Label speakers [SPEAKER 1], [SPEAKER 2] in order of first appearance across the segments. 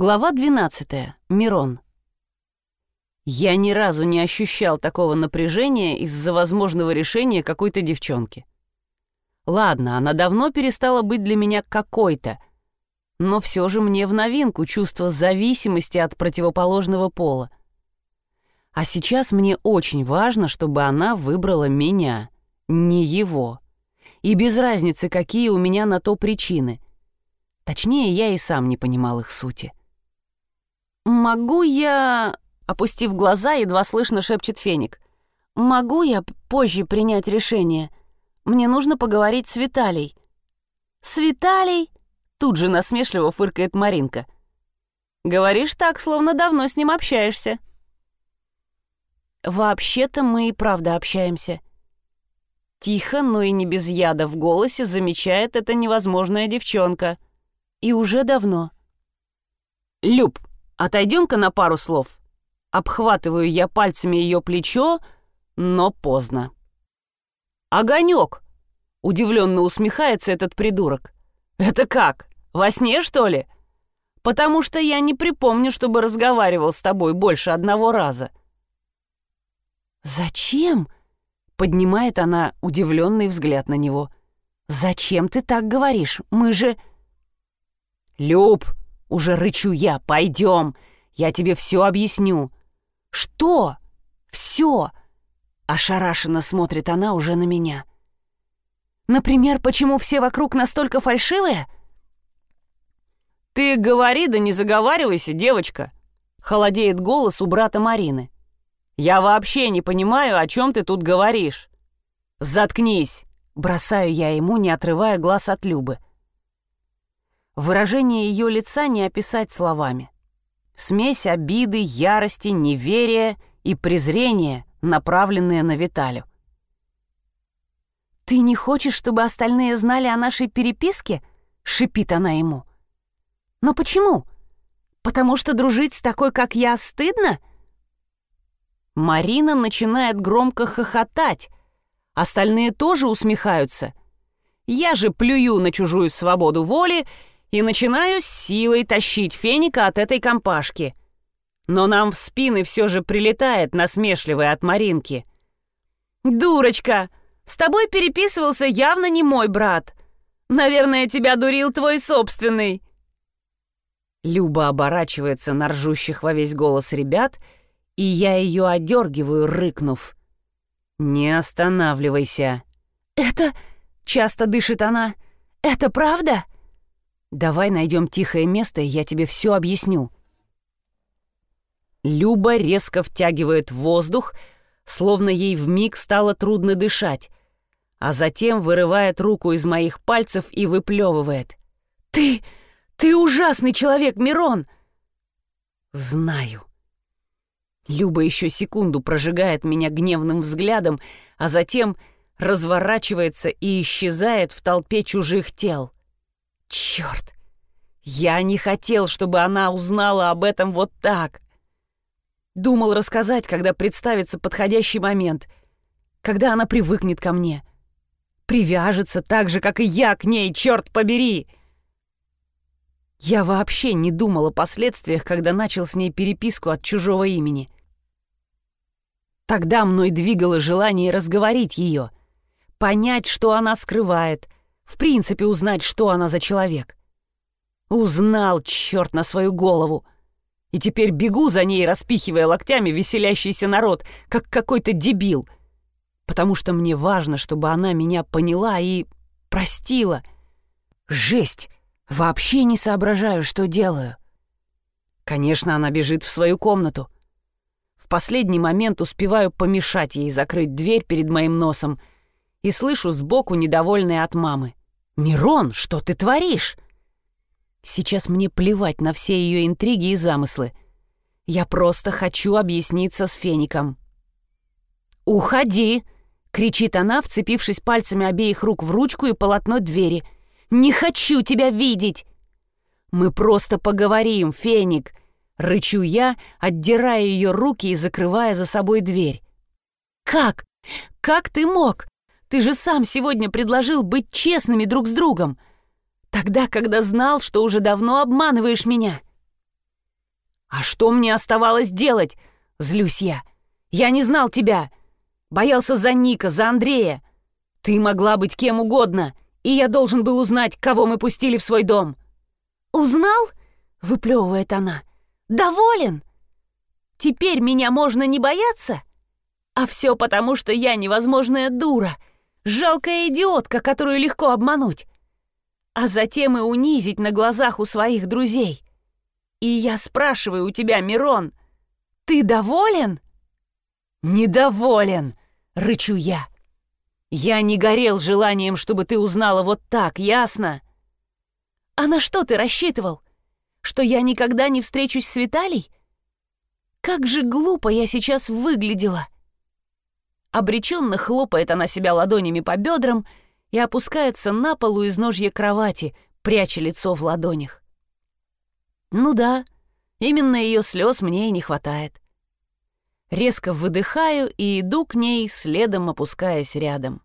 [SPEAKER 1] Глава 12. Мирон. Я ни разу не ощущал такого напряжения из-за возможного решения какой-то девчонки. Ладно, она давно перестала быть для меня какой-то, но все же мне в новинку чувство зависимости от противоположного пола. А сейчас мне очень важно, чтобы она выбрала меня, не его. И без разницы, какие у меня на то причины. Точнее, я и сам не понимал их сути. «Могу я...» — опустив глаза, едва слышно шепчет Феник. «Могу я позже принять решение? Мне нужно поговорить с Виталей». «С Виталей?» — тут же насмешливо фыркает Маринка. «Говоришь так, словно давно с ним общаешься». «Вообще-то мы и правда общаемся». Тихо, но и не без яда в голосе замечает эта невозможная девчонка. И уже давно. «Люб, Отойдем-ка на пару слов. Обхватываю я пальцами ее плечо, но поздно. «Огонек!» — удивленно усмехается этот придурок. «Это как? Во сне, что ли?» «Потому что я не припомню, чтобы разговаривал с тобой больше одного раза».
[SPEAKER 2] «Зачем?» — поднимает она удивленный взгляд на него. «Зачем ты так говоришь? Мы же...»
[SPEAKER 1] «Люб!» Уже рычу я. Пойдем. Я тебе все объясню.
[SPEAKER 2] Что? Все. Ошарашенно смотрит она уже на меня. Например, почему все вокруг настолько фальшивые?
[SPEAKER 1] Ты говори, да не заговаривайся, девочка. Холодеет голос у брата Марины. Я вообще не понимаю, о чем ты тут говоришь. Заткнись. Бросаю я ему, не отрывая глаз от Любы. Выражение ее лица не описать словами. Смесь обиды, ярости, неверия и презрения, направленные на Виталю.
[SPEAKER 2] «Ты не хочешь, чтобы остальные знали о нашей переписке?» — шипит она ему. «Но почему? Потому что дружить с такой, как я, стыдно?»
[SPEAKER 1] Марина начинает громко хохотать. Остальные тоже усмехаются. Я же плюю на чужую свободу воли и начинаю с силой тащить феника от этой компашки. Но нам в спины все же прилетает насмешливая от Маринки. «Дурочка! С тобой переписывался явно не мой брат. Наверное, тебя дурил твой собственный». Люба оборачивается на ржущих во весь голос ребят, и я ее одергиваю, рыкнув. «Не останавливайся».
[SPEAKER 2] «Это...» — часто дышит она. «Это правда?»
[SPEAKER 1] Давай найдем тихое место, и я тебе все объясню. Люба резко втягивает воздух, словно ей вмиг стало трудно дышать, а затем вырывает руку из моих пальцев и выплевывает.
[SPEAKER 2] «Ты... ты ужасный человек, Мирон!»
[SPEAKER 1] «Знаю». Люба еще секунду прожигает меня гневным взглядом, а затем разворачивается и исчезает в толпе чужих тел. Черт! Я не хотел, чтобы она узнала об этом вот так. Думал рассказать, когда представится подходящий момент, когда она привыкнет ко мне. Привяжется так же, как и я к ней, черт побери! Я вообще не думал о последствиях, когда начал с ней переписку от чужого имени. Тогда мной двигало желание разговорить ее, понять, что она скрывает — в принципе узнать, что она за человек. Узнал, черт на свою голову. И теперь бегу за ней, распихивая локтями веселящийся народ, как какой-то дебил. Потому что мне важно, чтобы она меня поняла и простила. Жесть! Вообще не соображаю, что делаю. Конечно, она бежит в свою комнату. В последний момент успеваю помешать ей закрыть дверь перед моим носом и слышу сбоку недовольное от мамы. «Мирон, что ты творишь?» Сейчас мне плевать на все ее интриги и замыслы. Я просто хочу объясниться с Феником. «Уходи!» — кричит она, вцепившись пальцами обеих рук в ручку и полотно двери. «Не хочу тебя видеть!» «Мы просто поговорим, Феник!» — рычу я, отдирая ее руки и закрывая за собой дверь. «Как? Как ты мог? Ты же сам сегодня предложил быть честными друг с другом. Тогда, когда знал, что уже давно обманываешь меня.
[SPEAKER 2] «А что мне оставалось делать?» — злюсь я. «Я не знал тебя. Боялся за Ника, за Андрея. Ты могла быть кем угодно, и я должен был узнать, кого мы пустили в свой дом». «Узнал?» — выплевывает она. «Доволен? Теперь меня можно не бояться? А все потому, что я невозможная дура, жалкая идиотка, которую легко обмануть, а затем и унизить на глазах у своих друзей. И я спрашиваю у тебя, Мирон, ты доволен?» «Недоволен!» — рычу я. «Я не горел желанием, чтобы ты узнала вот так, ясно?» «А на что ты рассчитывал? Что я никогда не встречусь с Виталий? Как же глупо я сейчас выглядела!» Обреченно хлопает она себя ладонями по бедрам и опускается на полу из ножья кровати, пряча лицо в ладонях. Ну да, именно ее слез мне и не хватает. Резко выдыхаю и иду к ней, следом опускаясь рядом.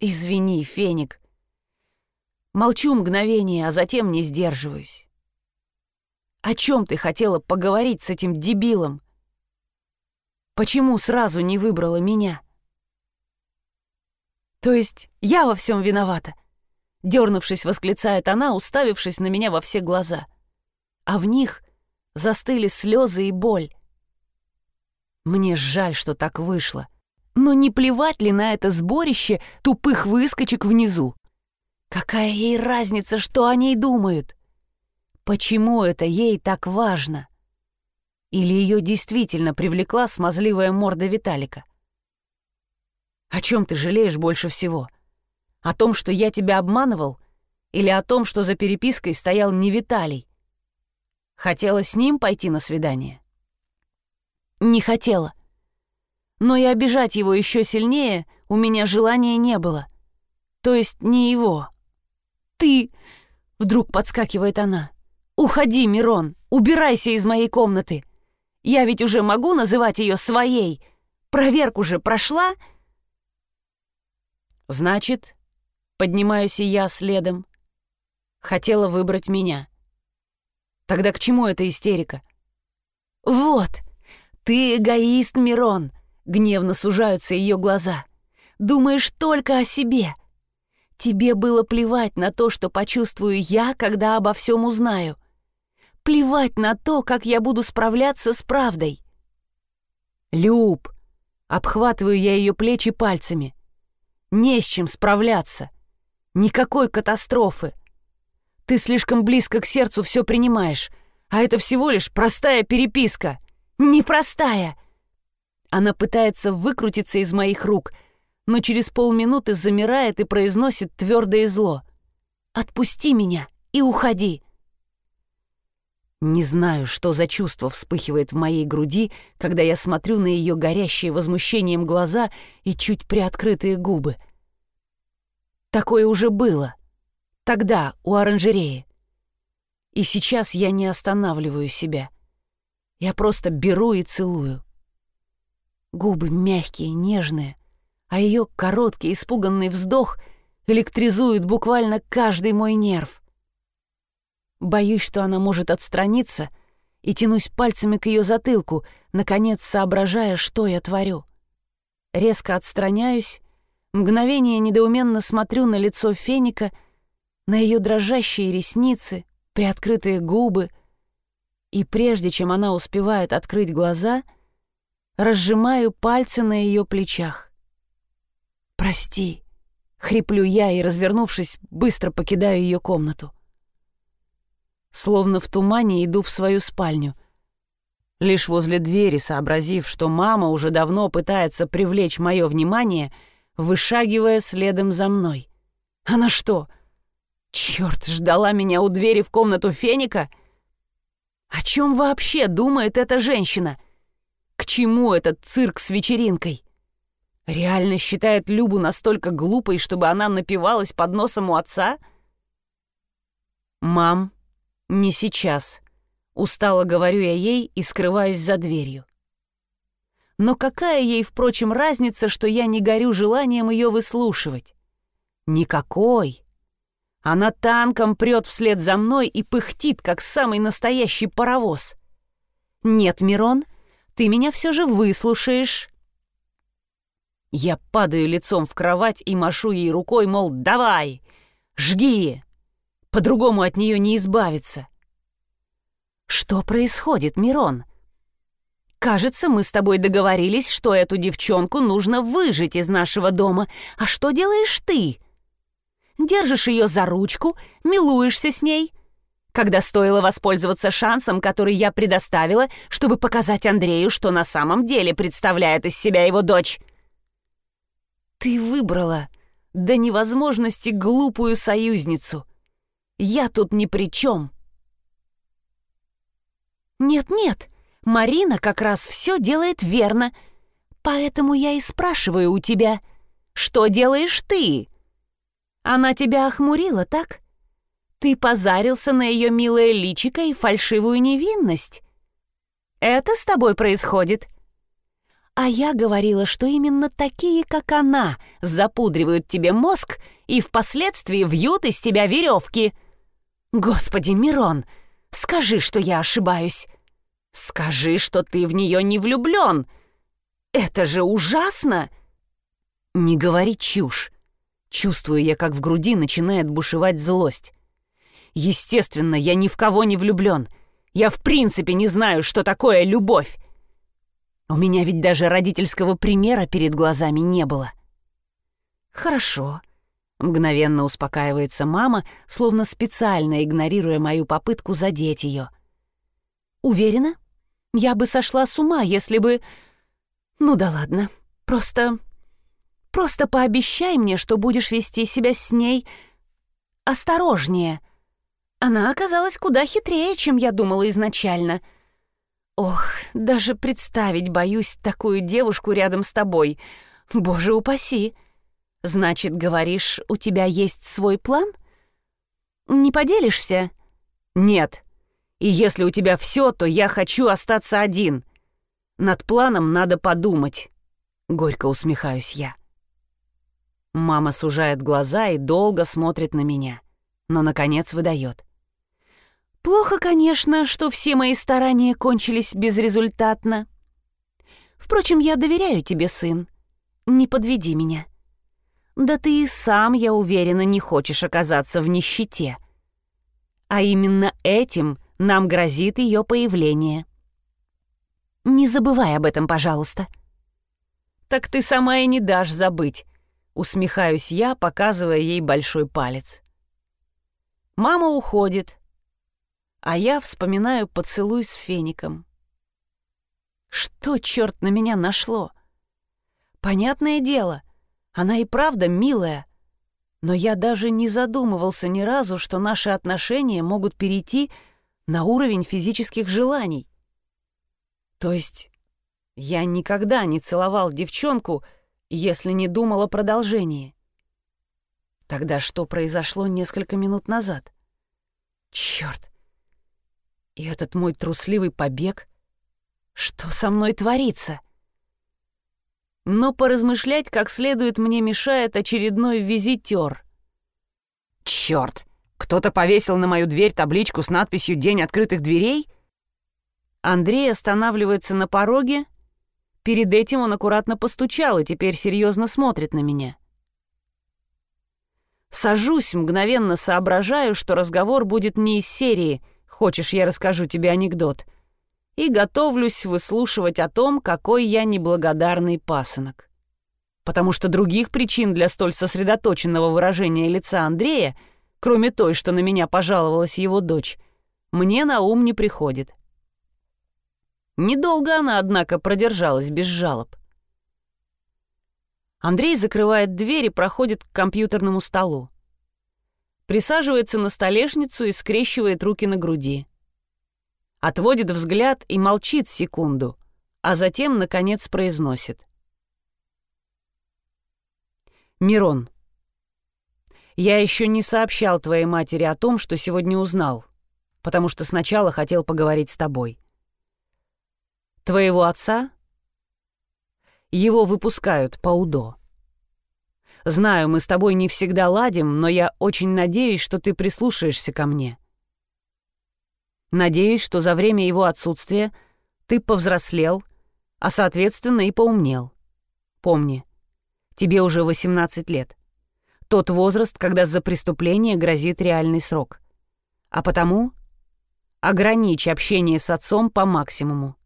[SPEAKER 2] «Извини, Феник», Молчу мгновение, а затем не сдерживаюсь. О чем ты хотела поговорить с этим дебилом? Почему сразу не выбрала меня? То есть я во всем виновата? Дернувшись, восклицает она, уставившись на меня во все глаза. А в них застыли слезы и боль. Мне жаль, что так вышло. Но не плевать ли на это сборище тупых выскочек внизу? Какая ей разница, что о ней думают? Почему это ей так важно? Или ее действительно привлекла смазливая морда Виталика? О чем ты жалеешь больше всего? О том, что я тебя обманывал? Или о том, что за перепиской стоял не Виталий? Хотела с ним пойти на свидание? Не хотела. Но и обижать его еще сильнее у меня желания не было. То есть не его, ты...» Вдруг подскакивает она. «Уходи, Мирон, убирайся из моей комнаты. Я ведь уже могу называть ее своей. Проверку же прошла?» «Значит, поднимаюсь и я следом. Хотела выбрать меня. Тогда к чему эта истерика?» «Вот, ты эгоист, Мирон!» — гневно сужаются ее глаза. «Думаешь только о себе. Тебе было плевать на то, что почувствую я, когда обо всем узнаю. Плевать на то, как я буду справляться с правдой. Люб, обхватываю я ее плечи пальцами. Не с чем справляться. Никакой катастрофы. Ты слишком близко к сердцу все принимаешь, а это всего лишь простая переписка. Непростая. Она пытается выкрутиться из моих рук — но через полминуты замирает и произносит твердое зло. «Отпусти меня и уходи!» Не знаю, что за чувство вспыхивает в моей груди, когда я смотрю на ее горящие возмущением глаза и чуть приоткрытые губы. Такое уже было. Тогда, у оранжереи. И сейчас я не останавливаю себя. Я просто беру и целую. Губы мягкие, нежные — а ее короткий испуганный вздох электризует буквально каждый мой нерв. Боюсь, что она может отстраниться, и тянусь пальцами к ее затылку, наконец соображая, что я творю. Резко отстраняюсь, мгновение недоуменно смотрю на лицо Феника, на ее дрожащие ресницы, приоткрытые губы, и прежде чем она успевает открыть глаза, разжимаю пальцы на ее плечах. «Прости», — хриплю я и, развернувшись, быстро покидаю ее комнату. Словно в тумане иду в свою спальню. Лишь возле двери, сообразив, что мама уже давно пытается привлечь мое внимание, вышагивая следом за мной. Она что, черт, ждала меня у двери в комнату Феника? О чем вообще думает эта женщина? К чему этот цирк с вечеринкой? Реально считает Любу настолько глупой, чтобы она напивалась под носом у отца? «Мам, не сейчас», — устало говорю я ей и скрываюсь за дверью. Но какая ей, впрочем, разница, что я не горю желанием ее выслушивать? Никакой. Она танком прет вслед за мной и пыхтит, как самый настоящий паровоз. Нет, Мирон, ты меня все же выслушаешь.
[SPEAKER 1] Я падаю лицом в кровать и машу ей рукой, мол, давай, жги, по-другому от нее не избавиться.
[SPEAKER 2] Что происходит, Мирон? Кажется, мы с тобой договорились, что эту девчонку нужно выжить из нашего дома. А что делаешь ты? Держишь ее за ручку, милуешься с ней. Когда стоило воспользоваться шансом, который я предоставила, чтобы показать Андрею, что на самом деле представляет из себя его дочь. Ты выбрала до невозможности глупую союзницу. Я тут ни при чем. Нет-нет, Марина как раз все делает верно. Поэтому я и спрашиваю у тебя, что делаешь ты? Она тебя охмурила, так? Ты позарился на ее милое личико и фальшивую невинность. Это с тобой происходит. А я говорила, что именно такие, как она, запудривают тебе мозг и впоследствии вьют из тебя веревки. Господи, Мирон, скажи, что я ошибаюсь. Скажи, что ты в нее не влюблен. Это же ужасно!
[SPEAKER 1] Не говори чушь. Чувствую я, как в груди начинает бушевать злость. Естественно, я ни в кого не влюблен. Я в принципе не знаю, что такое любовь. У меня ведь даже родительского примера перед глазами не было.
[SPEAKER 2] «Хорошо», — мгновенно успокаивается мама, словно специально игнорируя мою попытку задеть ее. «Уверена? Я бы сошла с ума, если бы... Ну да ладно, просто... Просто пообещай мне, что будешь вести себя с ней осторожнее. Она оказалась куда хитрее, чем я думала изначально». Ох, даже представить боюсь такую девушку рядом с тобой. Боже упаси. Значит, говоришь, у тебя есть свой план? Не поделишься?
[SPEAKER 1] Нет. И если у тебя все, то я хочу остаться один. Над планом надо подумать. Горько усмехаюсь я. Мама сужает глаза и долго смотрит на меня, но, наконец, выдает.
[SPEAKER 2] Плохо, конечно, что все мои старания кончились безрезультатно. Впрочем, я доверяю тебе, сын. Не подведи меня. Да ты и сам, я уверена, не хочешь оказаться в нищете. А именно этим нам грозит ее появление. Не забывай об этом, пожалуйста.
[SPEAKER 1] Так ты сама и не дашь забыть, усмехаюсь я, показывая ей большой палец. Мама уходит, а я вспоминаю поцелуй с феником. Что, черт, на меня нашло? Понятное дело, она и правда милая, но я даже не задумывался ни разу, что наши отношения могут перейти на уровень физических желаний. То есть я никогда не целовал девчонку, если не думал о продолжении. Тогда что произошло несколько минут назад? Черт! И этот мой трусливый побег? Что со мной творится? Но поразмышлять как следует мне мешает очередной визитер. Черт! Кто-то повесил на мою дверь табличку с надписью «День открытых дверей»? Андрей останавливается на пороге. Перед этим он аккуратно постучал и теперь серьезно смотрит на меня. Сажусь, мгновенно соображаю, что разговор будет не из серии — Хочешь, я расскажу тебе анекдот?» И готовлюсь выслушивать о том, какой я неблагодарный пасынок. Потому что других причин для столь сосредоточенного выражения лица Андрея, кроме той, что на меня пожаловалась его дочь, мне на ум не приходит. Недолго она, однако, продержалась без жалоб. Андрей закрывает дверь и проходит к компьютерному столу присаживается на столешницу и скрещивает руки на груди. Отводит взгляд и молчит секунду, а затем, наконец, произносит. «Мирон, я еще не сообщал твоей матери о том, что сегодня узнал, потому что сначала хотел поговорить с тобой. Твоего отца? Его выпускают по УДО. Знаю, мы с тобой не всегда ладим, но я очень надеюсь, что ты прислушаешься ко мне. Надеюсь, что за время его отсутствия Ты повзрослел, а, соответственно, и поумнел. Помни, тебе уже 18 лет. Тот возраст, когда за преступление грозит реальный срок. А потому ограничь общение с отцом по максимуму.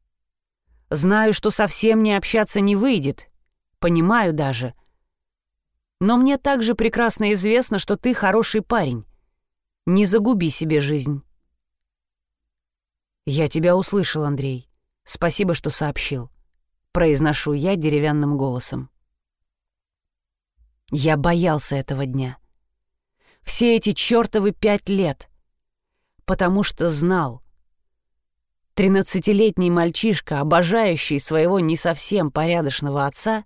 [SPEAKER 1] Знаю, что совсем не общаться не выйдет, понимаю даже. Но мне также прекрасно известно, что ты хороший парень. Не загуби себе жизнь. Я тебя услышал, Андрей. Спасибо, что сообщил. Произношу я деревянным голосом. Я боялся этого дня. Все эти чертовы пять лет. Потому что знал. Тринадцатилетний мальчишка, обожающий своего не совсем порядочного отца,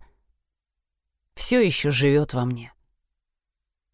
[SPEAKER 1] все еще живет во мне.